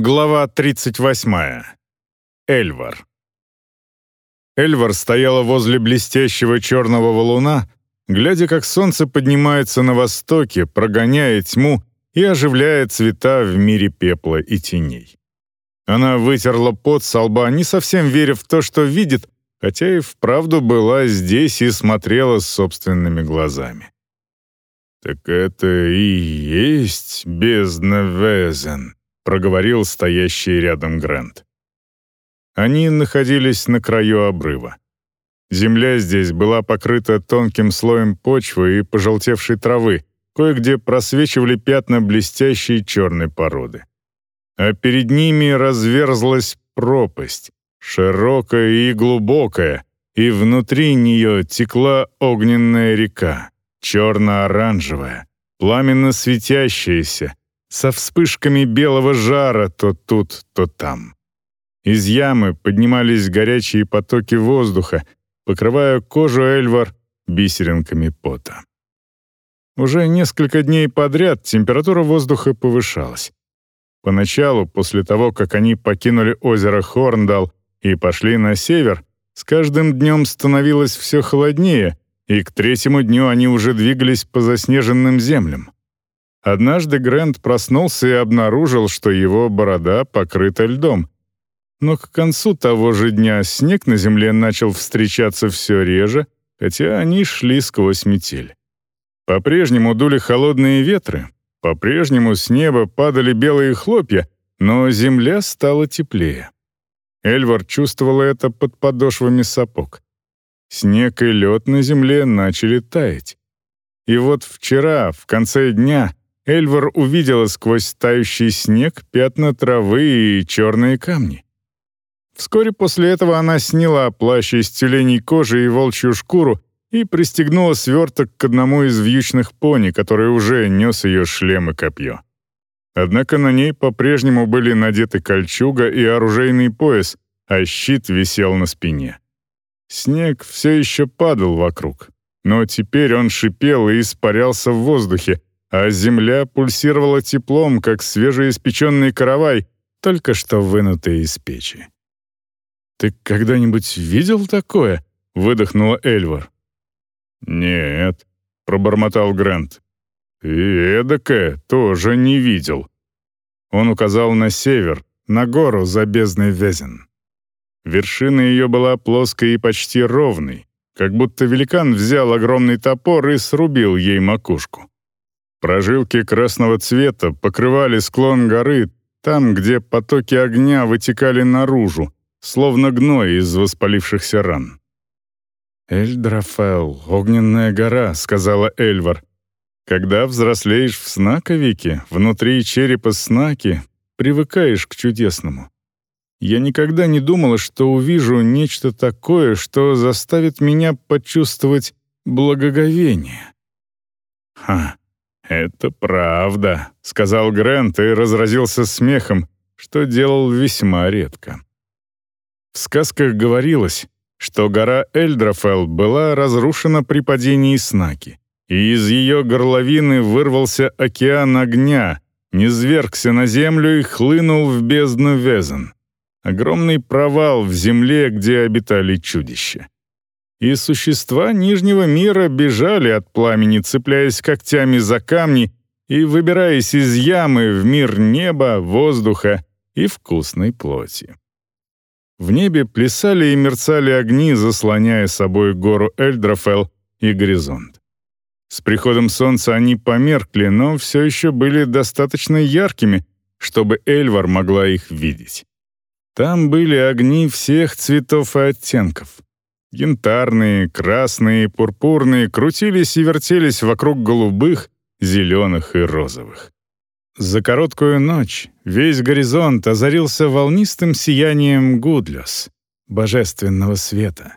Глава 38. Эльвар. Эльвар стояла возле блестящего черного валуна, глядя, как солнце поднимается на востоке, прогоняя тьму и оживляя цвета в мире пепла и теней. Она вытерла пот со лба, не совсем веря в то, что видит, хотя и вправду была здесь и смотрела собственными глазами. «Так это и есть бездна Везен», проговорил стоящий рядом Грант. Они находились на краю обрыва. Земля здесь была покрыта тонким слоем почвы и пожелтевшей травы, кое-где просвечивали пятна блестящей черной породы. А перед ними разверзлась пропасть, широкая и глубокая, и внутри нее текла огненная река, черно-оранжевая, пламенно светящаяся, со вспышками белого жара то тут, то там. Из ямы поднимались горячие потоки воздуха, покрывая кожу Эльвар бисеринками пота. Уже несколько дней подряд температура воздуха повышалась. Поначалу, после того, как они покинули озеро Хорндал и пошли на север, с каждым днем становилось все холоднее, и к третьему дню они уже двигались по заснеженным землям. Однажды Грэнд проснулся и обнаружил, что его борода покрыта льдом. Но к концу того же дня снег на земле начал встречаться все реже, хотя они шли сквозь метель. По-прежнему дули холодные ветры, по-прежнему с неба падали белые хлопья, но земля стала теплее. Эльвар чувствовал это под подошвами сапог. Снег и лед на земле начали таять. И вот вчера, в конце дня, Эльвар увидела сквозь тающий снег пятна травы и черные камни. Вскоре после этого она сняла плащ из тюленей кожи и волчью шкуру и пристегнула сверток к одному из вьючных пони, который уже нес ее шлем и копье. Однако на ней по-прежнему были надеты кольчуга и оружейный пояс, а щит висел на спине. Снег все еще падал вокруг, но теперь он шипел и испарялся в воздухе, а земля пульсировала теплом, как свежеиспеченный каравай, только что вынутый из печи. «Ты когда-нибудь видел такое?» — выдохнула Эльвар. «Нет», — пробормотал Грант. «И эдакое тоже не видел». Он указал на север, на гору за бездной Везен. Вершина ее была плоской и почти ровной, как будто великан взял огромный топор и срубил ей макушку. Прожилки красного цвета покрывали склон горы там, где потоки огня вытекали наружу, словно гной из воспалившихся ран. «Эльдрафел, огненная гора», — сказала Эльвар. «Когда взрослеешь в Снаковике, внутри черепа Снаки, привыкаешь к чудесному. Я никогда не думала, что увижу нечто такое, что заставит меня почувствовать благоговение». «Ха, «Это правда», — сказал Грент и разразился смехом, что делал весьма редко. В сказках говорилось, что гора Эльдрафел была разрушена при падении Снаки, и из ее горловины вырвался океан огня, низвергся на землю и хлынул в бездну Везен. Огромный провал в земле, где обитали чудища и существа Нижнего мира бежали от пламени, цепляясь когтями за камни и выбираясь из ямы в мир неба, воздуха и вкусной плоти. В небе плясали и мерцали огни, заслоняя собой гору Эльдрафел и горизонт. С приходом солнца они померкли, но все еще были достаточно яркими, чтобы Эльвар могла их видеть. Там были огни всех цветов и оттенков. Янтарные, красные, пурпурные крутились и вертелись вокруг голубых, зеленых и розовых. За короткую ночь весь горизонт озарился волнистым сиянием Гудлес, божественного света.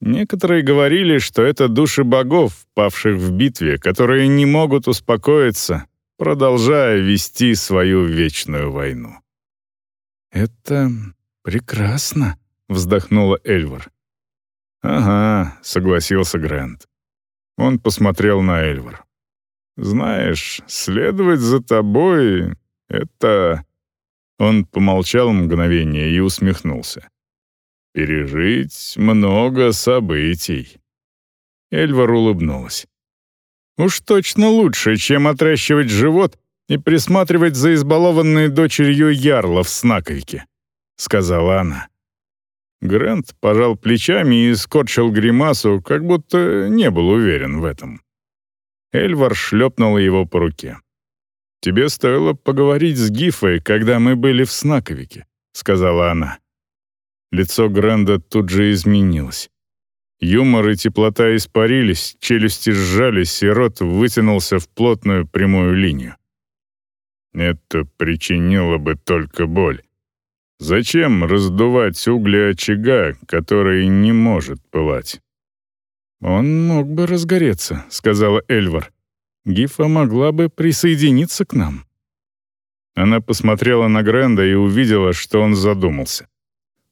Некоторые говорили, что это души богов, павших в битве, которые не могут успокоиться, продолжая вести свою вечную войну. «Это прекрасно», — вздохнула Эльвар. «Ага», — согласился Грэнд. Он посмотрел на Эльвар. «Знаешь, следовать за тобой — это...» Он помолчал мгновение и усмехнулся. «Пережить много событий». Эльвар улыбнулась. «Уж точно лучше, чем отращивать живот и присматривать за избалованной дочерью Ярла в Снаковике», — сказала она. Грант пожал плечами и скорчил гримасу, как будто не был уверен в этом. Эльвар шлепнул его по руке. «Тебе стоило поговорить с Гифой, когда мы были в Снаковике», — сказала она. Лицо Гранда тут же изменилось. Юмор и теплота испарились, челюсти сжались, и рот вытянулся в плотную прямую линию. Это причинило бы только боль. Зачем раздувать угли очага, который не может пылать? «Он мог бы разгореться», — сказала Эльвар. «Гифа могла бы присоединиться к нам». Она посмотрела на Гренда и увидела, что он задумался.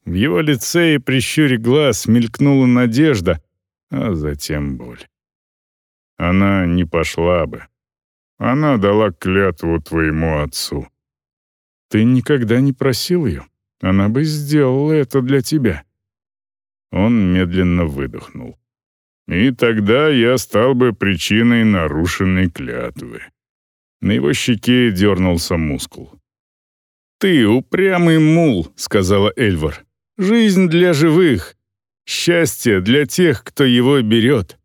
В его лице и прищуре глаз мелькнула надежда, а затем боль. Она не пошла бы. Она дала клятву твоему отцу. Ты никогда не просил ее. Она бы сделала это для тебя. Он медленно выдохнул. И тогда я стал бы причиной нарушенной клятвы. На его щеке дернулся мускул. «Ты упрямый мул», — сказала Эльвар. «Жизнь для живых. Счастье для тех, кто его берет».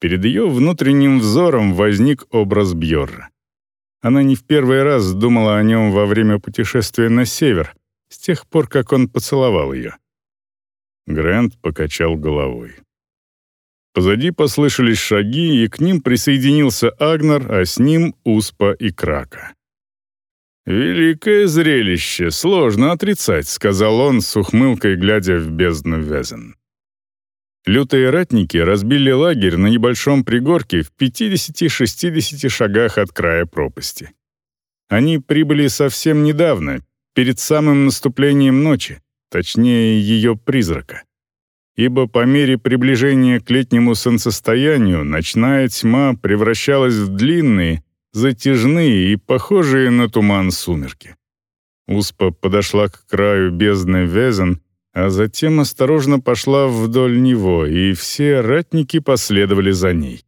Перед ее внутренним взором возник образ Бьорра. Она не в первый раз думала о нем во время путешествия на север, с тех пор, как он поцеловал ее. Грэнд покачал головой. Позади послышались шаги, и к ним присоединился Агнар, а с ним Успа и Крака. «Великое зрелище, сложно отрицать», — сказал он с ухмылкой, глядя в бездну Везен. Лютые ратники разбили лагерь на небольшом пригорке в 50-60 шагах от края пропасти. Они прибыли совсем недавно, перед самым наступлением ночи, точнее ее призрака ибо по мере приближения к летнему солнцестоянию ночная тьма превращалась в длинные, затяжные и похожие на туман сумерки. Успа подошла к краю бездны Везен, а затем осторожно пошла вдоль него, и все ратники последовали за ней.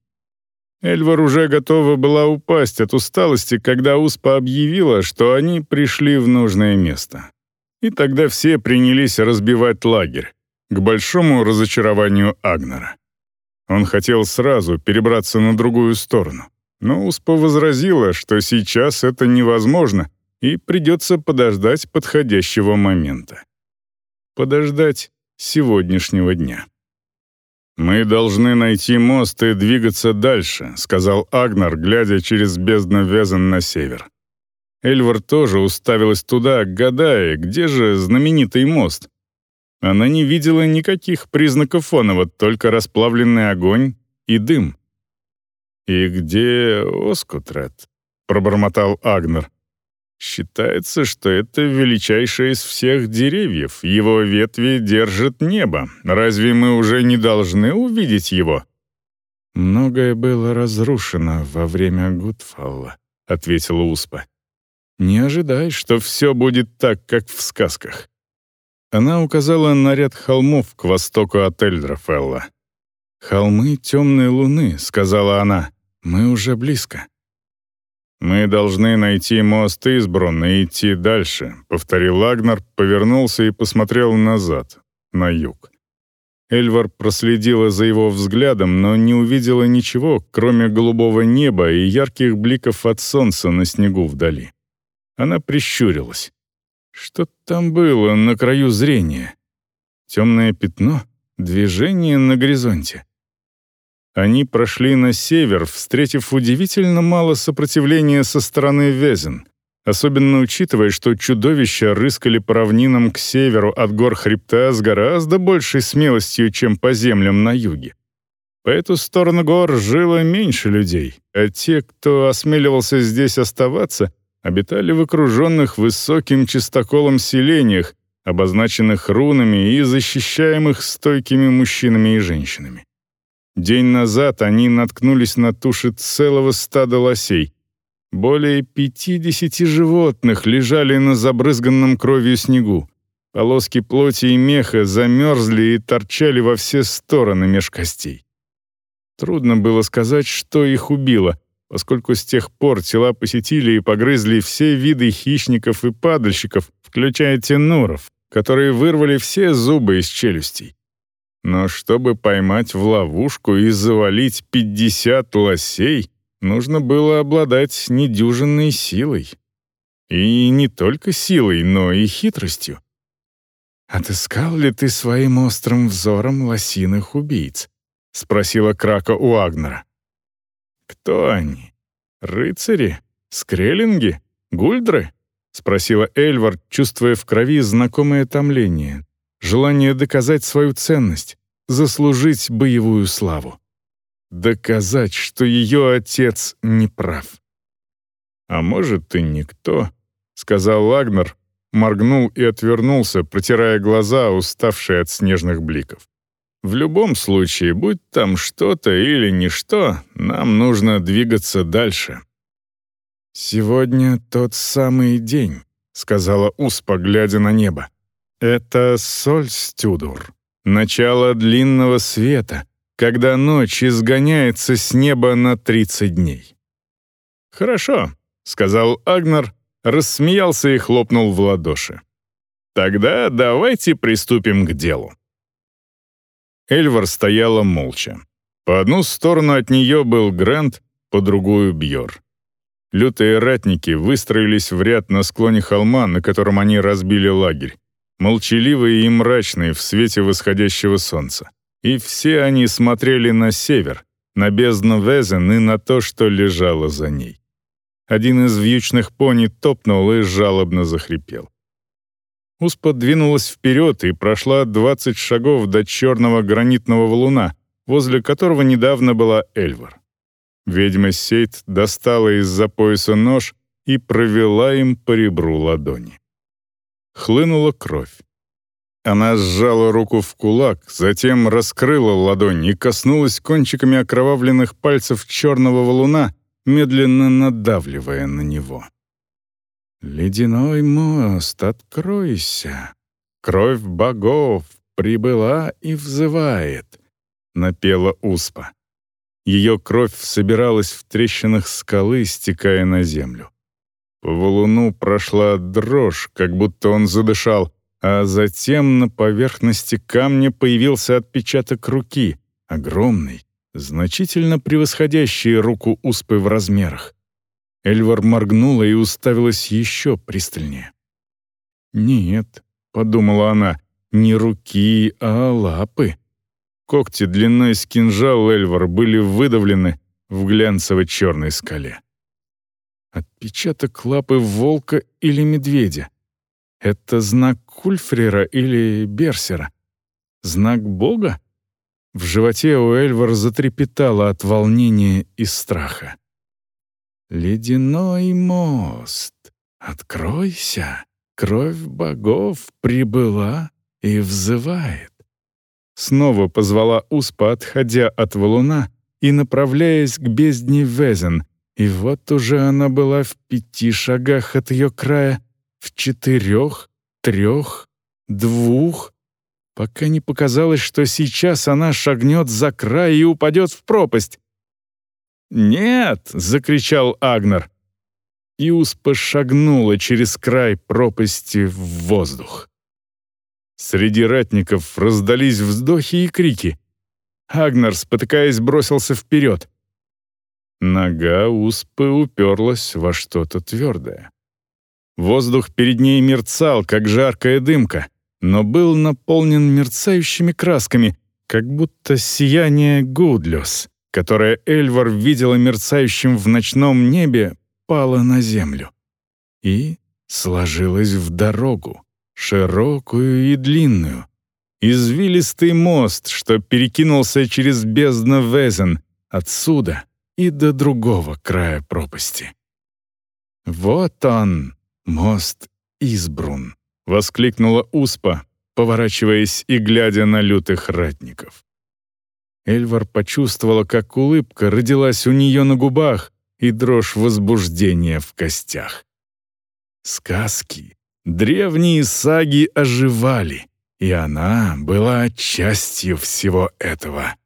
Эльвар уже готова была упасть от усталости, когда Успа объявила, что они пришли в нужное место. И тогда все принялись разбивать лагерь к большому разочарованию Агнера. Он хотел сразу перебраться на другую сторону, но Успа возразила, что сейчас это невозможно и придется подождать подходящего момента. Подождать сегодняшнего дня. «Мы должны найти мост и двигаться дальше», — сказал Агнар, глядя через бездну Везен на север. Эльвар тоже уставилась туда, гадая, где же знаменитый мост, она не видела никаких признаков фонова, только расплавленный огонь и дым. «И где Оскутрет?» — пробормотал Агнер. «Считается, что это величайшее из всех деревьев. Его ветви держат небо. Разве мы уже не должны увидеть его?» «Многое было разрушено во время Гудфалла», — ответила Успа. «Не ожидай, что все будет так, как в сказках. Она указала на ряд холмов к востоку от Эльдрафелла. «Холмы темной луны», — сказала она. «Мы уже близко». «Мы должны найти мост Избрун и идти дальше», — повторил Агнар, повернулся и посмотрел назад, на юг. Эльвар проследила за его взглядом, но не увидела ничего, кроме голубого неба и ярких бликов от солнца на снегу вдали. Она прищурилась. Что там было на краю зрения? Темное пятно? Движение на горизонте? Они прошли на север, встретив удивительно мало сопротивления со стороны Везен, особенно учитывая, что чудовища рыскали по равнинам к северу от гор хребта с гораздо большей смелостью, чем по землям на юге. По эту сторону гор жило меньше людей, а те, кто осмеливался здесь оставаться, обитали в окруженных высоким чистоколом селениях, обозначенных рунами и защищаемых стойкими мужчинами и женщинами. День назад они наткнулись на туши целого стада лосей. Более пятидесяти животных лежали на забрызганном кровью снегу. Полоски плоти и меха замерзли и торчали во все стороны меж костей. Трудно было сказать, что их убило, поскольку с тех пор тела посетили и погрызли все виды хищников и падальщиков, включая тенуров, которые вырвали все зубы из челюстей. Но чтобы поймать в ловушку и завалить 50 лосей, нужно было обладать недюжинной силой. И не только силой, но и хитростью. «Отыскал ли ты своим острым взором лосиных убийц?» — спросила Крака у Агнера. «Кто они? Рыцари? Скреллинги? Гульдры?» — спросила Эльвар, чувствуя в крови знакомое томление, желание доказать свою ценность, заслужить боевую славу. Доказать, что ее отец не прав. «А может, и никто», — сказал Лагнер, моргнул и отвернулся, протирая глаза, уставшие от снежных бликов. «В любом случае, будь там что-то или ничто, нам нужно двигаться дальше». «Сегодня тот самый день», — сказала Успа, глядя на небо. «Это Сольстюдур, начало длинного света, когда ночь изгоняется с неба на 30 дней». «Хорошо», — сказал Агнар, рассмеялся и хлопнул в ладоши. «Тогда давайте приступим к делу». Эльвар стояла молча. По одну сторону от нее был Грант, по другую — Бьор. Лютые ратники выстроились в ряд на склоне холма, на котором они разбили лагерь, молчаливые и мрачные в свете восходящего солнца. И все они смотрели на север, на бездну Везен и на то, что лежало за ней. Один из вьючных пони топнул и жалобно захрипел. Успа двинулась вперед и прошла 20 шагов до черного гранитного валуна, возле которого недавно была Эльвар. Ведьма Сейт достала из-за пояса нож и провела им по ребру ладони. Хлынула кровь. Она сжала руку в кулак, затем раскрыла ладонь и коснулась кончиками окровавленных пальцев черного валуна, медленно надавливая на него. «Ледяной мост, откройся! Кровь богов прибыла и взывает!» — напела Успа. Ее кровь собиралась в трещинах скалы, стекая на землю. По валуну прошла дрожь, как будто он задышал, а затем на поверхности камня появился отпечаток руки, огромный, значительно превосходящий руку Успы в размерах. Эльвар моргнула и уставилась еще пристальнее. «Нет», — подумала она, — «не руки, а лапы». Когти длиной с кинжал Эльвар были выдавлены в глянцевой черной скале. Отпечаток лапы волка или медведя. Это знак Кульфрера или Берсера? Знак Бога? В животе у Эльвар затрепетало от волнения и страха. «Ледяной мост, откройся, кровь богов прибыла и взывает». Снова позвала Успа, отходя от валуна и направляясь к бездне Везен, и вот уже она была в пяти шагах от ее края, в четырех, трех, двух, пока не показалось, что сейчас она шагнет за край и упадет в пропасть. «Нет!» — закричал Агнер. И Успа шагнула через край пропасти в воздух. Среди ратников раздались вздохи и крики. Агнар, спотыкаясь, бросился вперед. Нога Успы уперлась во что-то твердое. Воздух перед ней мерцал, как жаркая дымка, но был наполнен мерцающими красками, как будто сияние Гудлюс, которое Эльвар видела мерцающим в ночном небе, пало на землю и сложилось в дорогу широкую и длинную. Извилистый мост, что перекинулся через бездну Везен, отсюда и до другого края пропасти. «Вот он, мост Избрун!» — воскликнула Успа, поворачиваясь и глядя на лютых ратников. Эльвар почувствовала, как улыбка родилась у нее на губах, и дрожь возбуждения в костях. Сказки, древние саги оживали, и она была частью всего этого.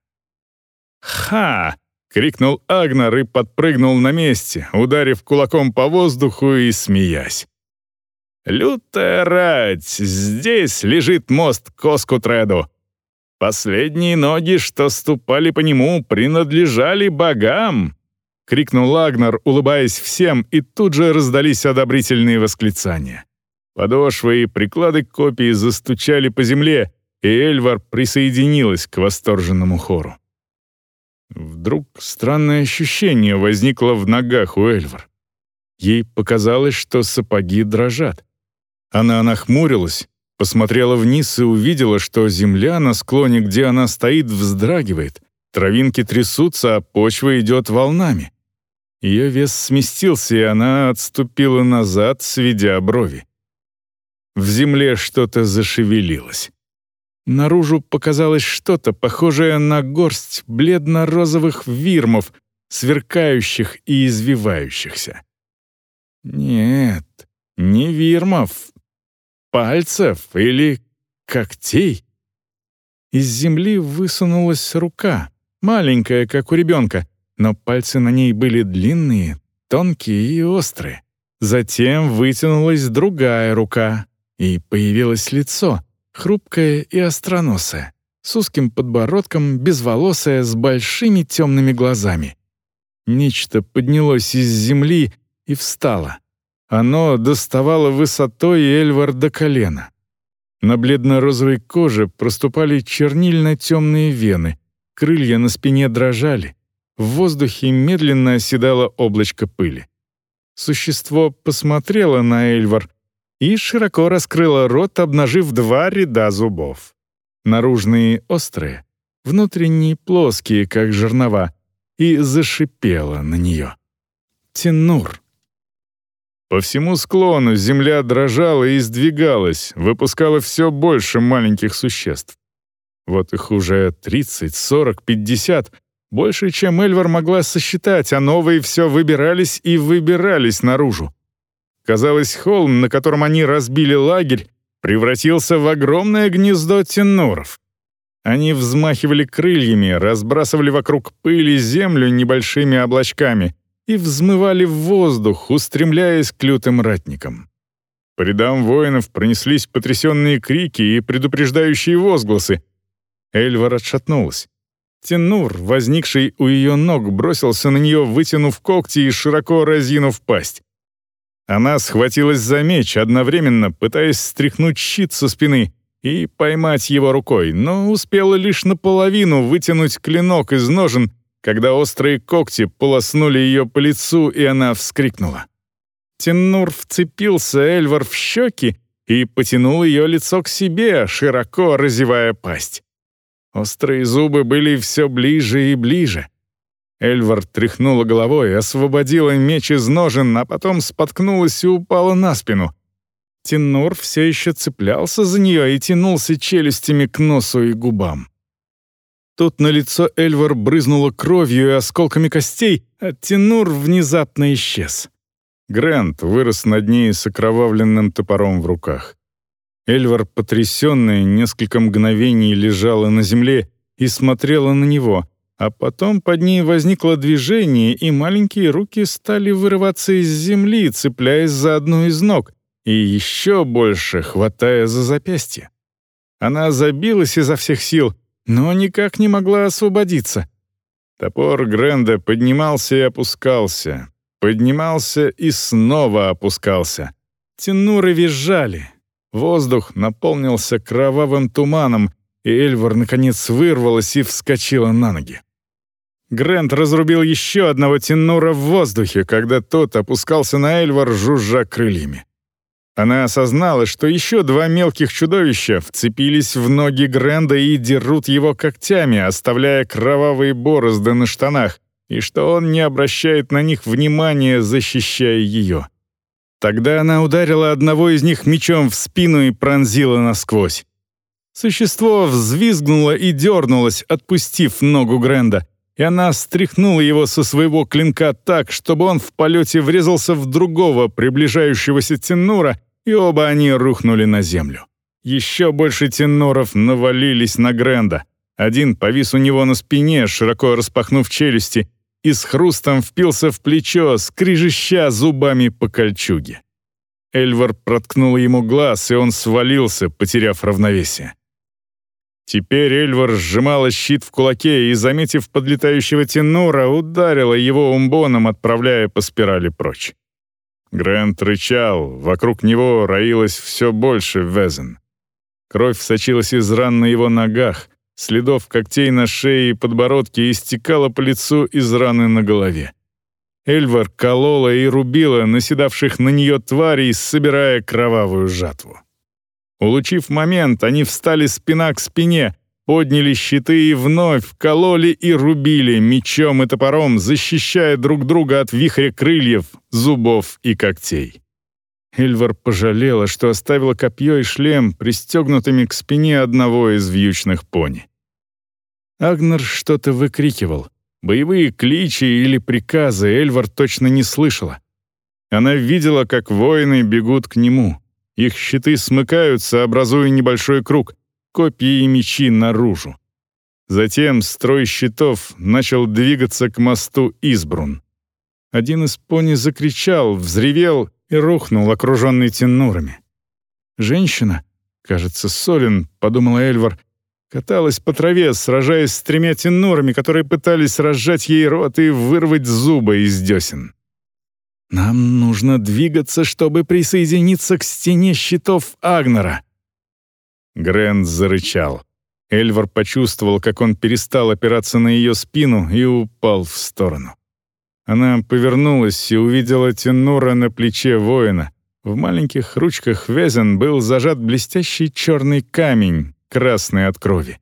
«Ха!» — крикнул Агнар и подпрыгнул на месте, ударив кулаком по воздуху и смеясь. «Лютая рать! Здесь лежит мост к Оскутреду. Последние ноги, что ступали по нему, принадлежали богам!» — крикнул Агнар, улыбаясь всем, и тут же раздались одобрительные восклицания. Подошвы и приклады копии застучали по земле, и Эльвар присоединилась к восторженному хору. Вдруг странное ощущение возникло в ногах у Эльвар. Ей показалось, что сапоги дрожат. Она нахмурилась, посмотрела вниз и увидела, что земля на склоне, где она стоит, вздрагивает. Травинки трясутся, а почва идет волнами. Ее вес сместился, и она отступила назад, сведя брови. В земле что-то зашевелилось. Наружу показалось что-то, похожее на горсть бледно-розовых вирмов, сверкающих и извивающихся. Нет, не вирмов. Пальцев или когтей. Из земли высунулась рука, маленькая, как у ребенка, но пальцы на ней были длинные, тонкие и острые. Затем вытянулась другая рука, и появилось лицо, хрупкое и остроносое, с узким подбородком, безволосое, с большими темными глазами. Нечто поднялось из земли и встало. Оно доставало высотой Эльвар до колена. На бледно-розовой коже проступали чернильно-темные вены, крылья на спине дрожали, в воздухе медленно оседало облачко пыли. Существо посмотрело на Эльвар, и широко раскрыла рот, обнажив два ряда зубов. Наружные острые, внутренние плоские, как жернова, и зашипела на нее. Тенур. По всему склону земля дрожала и сдвигалась, выпускала все больше маленьких существ. Вот их уже 30, 40, 50, больше, чем Эльвар могла сосчитать, а новые все выбирались и выбирались наружу. Казалось, холм, на котором они разбили лагерь, превратился в огромное гнездо теноров. Они взмахивали крыльями, разбрасывали вокруг пыли землю небольшими облачками и взмывали в воздух, устремляясь к лютым ратникам. По рядам воинов пронеслись потрясенные крики и предупреждающие возгласы. Эльвар отшатнулась. Тенур, возникший у ее ног, бросился на нее, вытянув когти и широко разинув пасть. Она схватилась за меч, одновременно пытаясь стряхнуть щит со спины и поймать его рукой, но успела лишь наполовину вытянуть клинок из ножен, когда острые когти полоснули ее по лицу, и она вскрикнула. Теннур вцепился Эльвар в щеки и потянул ее лицо к себе, широко разевая пасть. Острые зубы были все ближе и ближе. Эльвар тряхнула головой, освободила меч из ножен, а потом споткнулась и упала на спину. Тенур все еще цеплялся за нее и тянулся челюстями к носу и губам. Тут на лицо Эльвар брызнуло кровью и осколками костей, а Тенур внезапно исчез. Грэнд вырос над ней с окровавленным топором в руках. Эльвар, потрясенная, несколько мгновений лежала на земле и смотрела на него, а потом под ней возникло движение, и маленькие руки стали вырываться из земли, цепляясь за одну из ног, и еще больше хватая за запястье. Она забилась изо всех сил, но никак не могла освободиться. Топор Гренда поднимался и опускался, поднимался и снова опускался. Тенуры визжали. Воздух наполнился кровавым туманом, и Эльвар наконец вырвалась и вскочила на ноги. Грэнд разрубил еще одного тенура в воздухе, когда тот опускался на Эльвар, жужжа крыльями. Она осознала, что еще два мелких чудовища вцепились в ноги Гренда и дерут его когтями, оставляя кровавые борозды на штанах, и что он не обращает на них внимания, защищая ее. Тогда она ударила одного из них мечом в спину и пронзила насквозь. Существо взвизгнуло и дернулось, отпустив ногу Гренда, и она стряхнула его со своего клинка так, чтобы он в полете врезался в другого приближающегося Теннура, и оба они рухнули на землю. Еще больше Теннуров навалились на Гренда. Один повис у него на спине, широко распахнув челюсти, и с хрустом впился в плечо, скрижища зубами по кольчуге. Эльвар проткнул ему глаз, и он свалился, потеряв равновесие. Теперь Эльвар сжимала щит в кулаке и, заметив подлетающего Тенура, ударила его умбоном, отправляя по спирали прочь. Грэнд рычал, вокруг него роилось все больше везен. Кровь сочилась из ран на его ногах, следов когтей на шее и подбородке истекала по лицу из раны на голове. Эльвар колола и рубила наседавших на нее тварей, собирая кровавую жатву. Улучив момент, они встали спина к спине, подняли щиты и вновь кололи и рубили мечом и топором, защищая друг друга от вихря крыльев, зубов и когтей. Эльвар пожалела, что оставила копье и шлем пристегнутыми к спине одного из вьючных пони. Агнер что-то выкрикивал. Боевые кличи или приказы Эльвар точно не слышала. Она видела, как воины бегут к нему. Их щиты смыкаются, образуя небольшой круг, копья и мечи наружу. Затем строй щитов начал двигаться к мосту Избрун. Один из пони закричал, взревел и рухнул, окруженный тенурами. «Женщина, кажется, Солин», — подумала Эльвар, каталась по траве, сражаясь с тремя тенурами, которые пытались разжать ей рот и вырвать зубы из десен. «Нам нужно двигаться, чтобы присоединиться к стене щитов Агнера». Грэнд зарычал. Эльвар почувствовал, как он перестал опираться на ее спину и упал в сторону. Она повернулась и увидела Тенура на плече воина. В маленьких ручках Везен был зажат блестящий черный камень, красный от крови.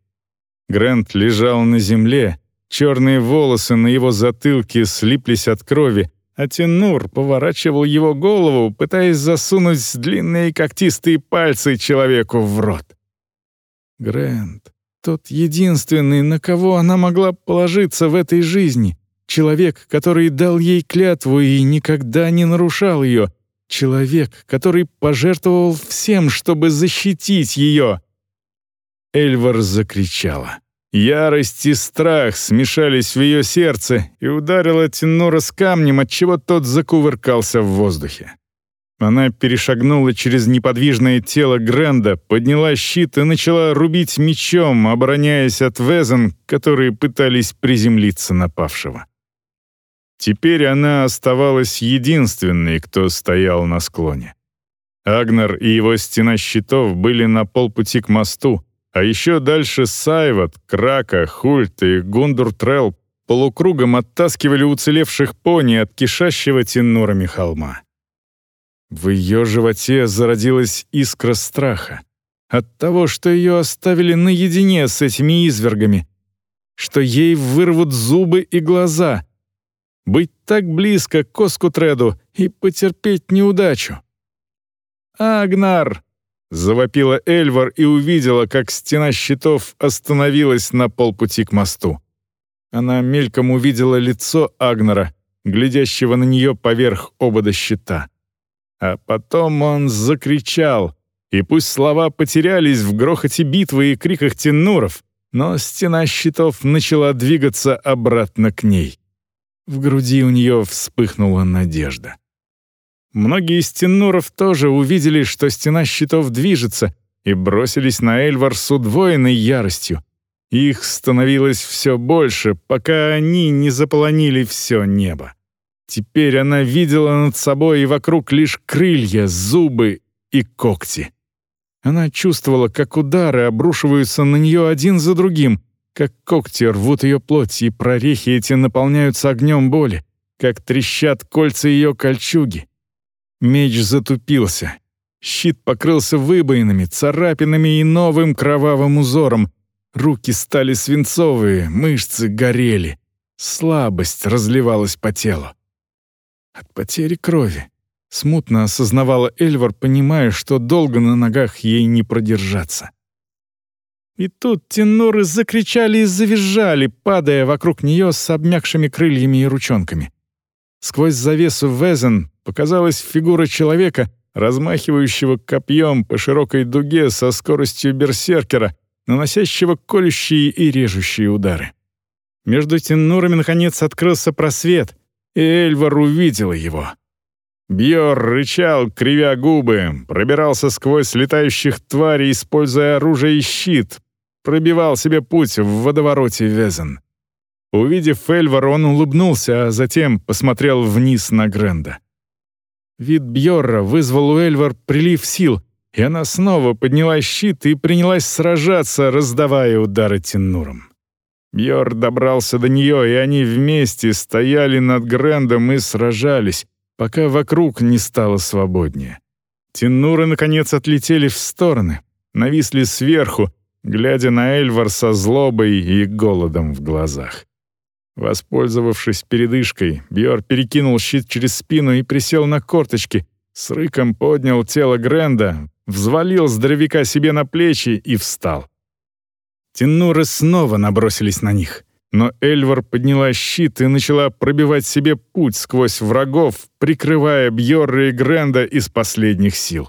Грэнд лежал на земле, черные волосы на его затылке слиплись от крови, а Тенур поворачивал его голову, пытаясь засунуть длинные когтистые пальцы человеку в рот. Грэнд, тот единственный, на кого она могла положиться в этой жизни, Человек, который дал ей клятву и никогда не нарушал ее. Человек, который пожертвовал всем, чтобы защитить ее. Эльвар закричала. Ярость и страх смешались в ее сердце и ударила Тенора с камнем, отчего тот закувыркался в воздухе. Она перешагнула через неподвижное тело Гренда, подняла щит и начала рубить мечом, обороняясь от Везен, которые пытались приземлиться на павшего. Теперь она оставалась единственной, кто стоял на склоне. Агнар и его стена щитов были на полпути к мосту, а еще дальше Сайват, Крака, Хульт и Гундуртрел полукругом оттаскивали уцелевших пони от кишащего тенурами холма. В ее животе зародилась искра страха от того, что ее оставили наедине с этими извергами, что ей вырвут зубы и глаза — быть так близко к Коскутреду и потерпеть неудачу. «Агнар!» — завопила Эльвар и увидела, как стена щитов остановилась на полпути к мосту. Она мельком увидела лицо Агнара, глядящего на нее поверх обода щита. А потом он закричал, и пусть слова потерялись в грохоте битвы и криках тенуров, но стена щитов начала двигаться обратно к ней. В груди у нее вспыхнула надежда. Многие из тенуров тоже увидели, что стена щитов движется, и бросились на Эльвар с удвоенной яростью. Их становилось все больше, пока они не заполонили все небо. Теперь она видела над собой и вокруг лишь крылья, зубы и когти. Она чувствовала, как удары обрушиваются на нее один за другим, как когти рвут ее плоть, и прорехи эти наполняются огнем боли, как трещат кольца ее кольчуги. Меч затупился. Щит покрылся выбоинами, царапинами и новым кровавым узором. Руки стали свинцовые, мышцы горели. Слабость разливалась по телу. От потери крови. Смутно осознавала Эльвар, понимая, что долго на ногах ей не продержаться. И тут тенуры закричали и завизжали, падая вокруг нее с обмякшими крыльями и ручонками. Сквозь завесу Везен показалась фигура человека, размахивающего копьем по широкой дуге со скоростью берсеркера, наносящего колющие и режущие удары. Между тенурами, наконец, открылся просвет, и Эльвар увидела его. Бьор рычал, кривя губы, пробирался сквозь летающих тварей, используя оружие и щит, пробивал себе путь в водовороте Везен. Увидев Эльвар, он улыбнулся, а затем посмотрел вниз на Гренда. Вид Бьорра вызвал у Эльвар прилив сил, и она снова подняла щит и принялась сражаться, раздавая удары тенуром. Бьор добрался до нее, и они вместе стояли над Грендом и сражались, пока вокруг не стало свободнее. Тенуры, наконец, отлетели в стороны, нависли сверху, глядя на Эльвар со злобой и голодом в глазах. Воспользовавшись передышкой, Бьор перекинул щит через спину и присел на корточки, с рыком поднял тело Гренда, взвалил здоровяка себе на плечи и встал. Тенуры снова набросились на них, но Эльвар подняла щит и начала пробивать себе путь сквозь врагов, прикрывая Бьорра и Гренда из последних сил.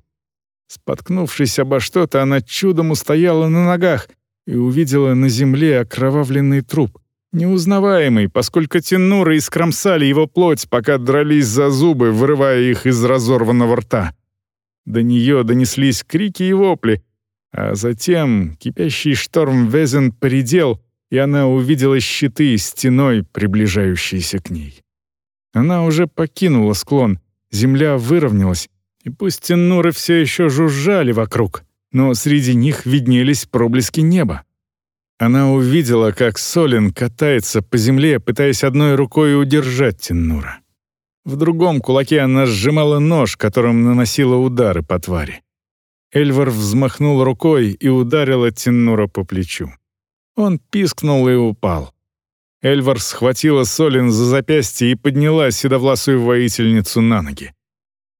Споткнувшись обо что-то, она чудом устояла на ногах и увидела на земле окровавленный труп, неузнаваемый, поскольку тенуры искромсали его плоть, пока дрались за зубы, вырывая их из разорванного рта. До нее донеслись крики и вопли, а затем кипящий шторм Везен поредел, и она увидела щиты стеной, приближающиеся к ней. Она уже покинула склон, земля выровнялась, и пусть тенуры все еще жужжали вокруг, но среди них виднелись проблески неба. Она увидела, как Солин катается по земле, пытаясь одной рукой удержать Теннура. В другом кулаке она сжимала нож, которым наносила удары по твари. Эльвар взмахнул рукой и ударила Теннура по плечу. Он пискнул и упал. Эльвар схватила Солин за запястье и подняла седовласую воительницу на ноги.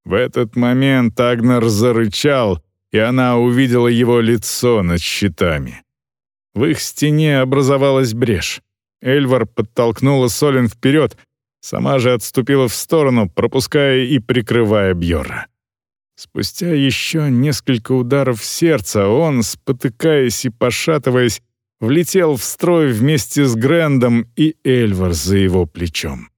В этот момент Агнар зарычал, и она увидела его лицо над щитами. В их стене образовалась брешь. Эльвар подтолкнула Солин вперед, сама же отступила в сторону, пропуская и прикрывая Бьора. Спустя еще несколько ударов сердца он, спотыкаясь и пошатываясь, влетел в строй вместе с Грэндом и Эльвар за его плечом.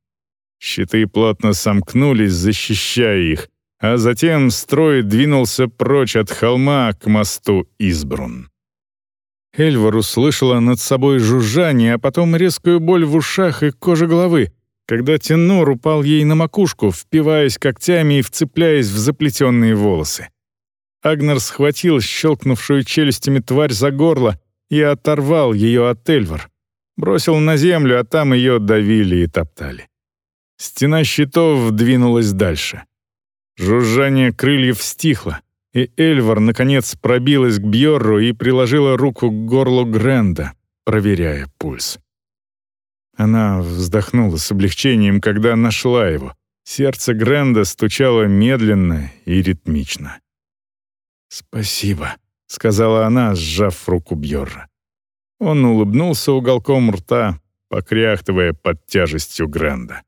Щиты плотно сомкнулись, защищая их, а затем строй двинулся прочь от холма к мосту Избрун. Эльвар услышала над собой жужжание, а потом резкую боль в ушах и коже головы, когда Тенор упал ей на макушку, впиваясь когтями и вцепляясь в заплетенные волосы. Агнер схватил щелкнувшую челюстями тварь за горло и оторвал ее от Эльвар. Бросил на землю, а там ее давили и топтали. Стена щитов двинулась дальше. Жужжание крыльев стихло, и Эльвар, наконец, пробилась к Бьорру и приложила руку к горлу Гренда, проверяя пульс. Она вздохнула с облегчением, когда нашла его. Сердце Гренда стучало медленно и ритмично. «Спасибо», — сказала она, сжав руку Бьорра. Он улыбнулся уголком рта, покряхтывая под тяжестью Гренда.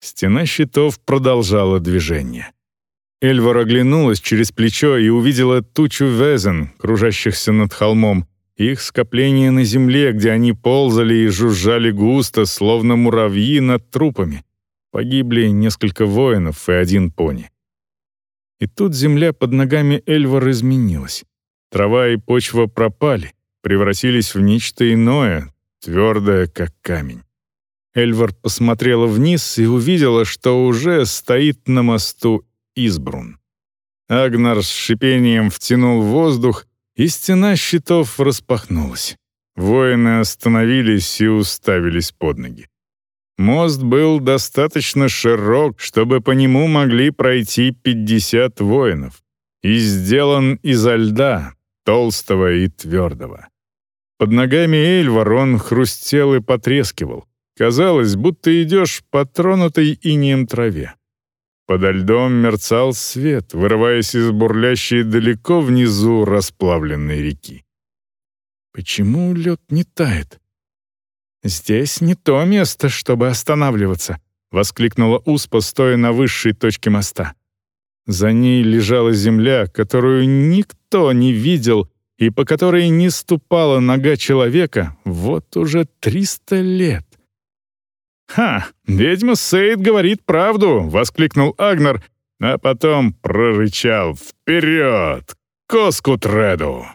Стена щитов продолжала движение. Эльвар оглянулась через плечо и увидела тучу везен, кружащихся над холмом, их скопление на земле, где они ползали и жужжали густо, словно муравьи над трупами. Погибли несколько воинов и один пони. И тут земля под ногами Эльвар изменилась. Трава и почва пропали, превратились в нечто иное, твердое, как камень. Эльвар посмотрела вниз и увидела, что уже стоит на мосту Избрун. Агнар с шипением втянул воздух и стена щитов распахнулась. Воины остановились и уставились под ноги. Мост был достаточно широк, чтобы по нему могли пройти 50 воинов, и сделан изо льда, толстого и твердого. Под ногами Эльвар он хрустел и потрескивал. Казалось, будто идешь по тронутой инеем траве. Подо льдом мерцал свет, вырываясь из бурлящей далеко внизу расплавленной реки. Почему лед не тает? «Здесь не то место, чтобы останавливаться», — воскликнула Успа, стоя на высшей точке моста. За ней лежала земля, которую никто не видел и по которой не ступала нога человека вот уже триста лет. «Ха! Ведьма Сейд говорит правду!» — воскликнул Агнер, а потом прорычал «Вперед! К Оскутреду!»